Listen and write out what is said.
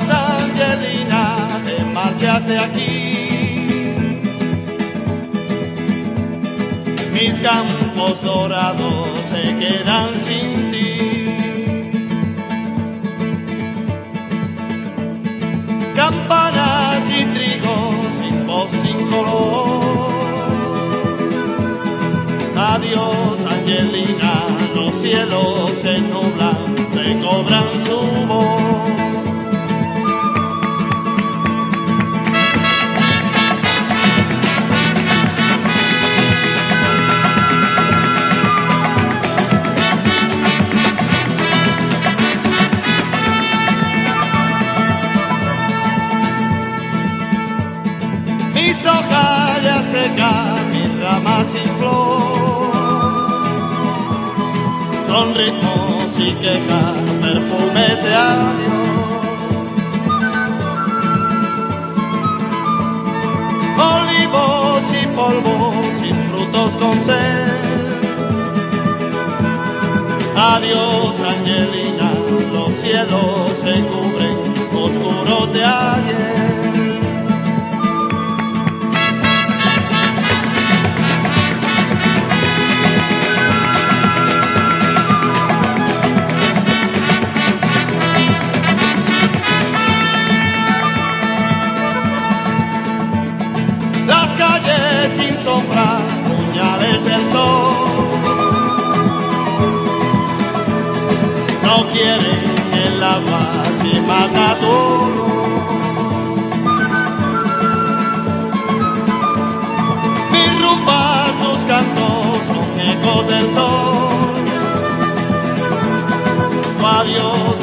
Angelina, te marchas de aquí. Mis campos dorados se quedan sin ti. Campanas y trigo sin voz, sin color. Adiós mis hojas ya secan, mis ramas sin flor. Son ritmos y quejas, perfumes de adiós. Olivos y polvos, sin frutos con sed. Adiós, Angelina, los cielos se cubren, oscuros de ayer. Las calles sin sombra, puñales del sol. No quieren el agua si mata todo. Mis rumbas, tus cantos son ecos del sol. Tu adiós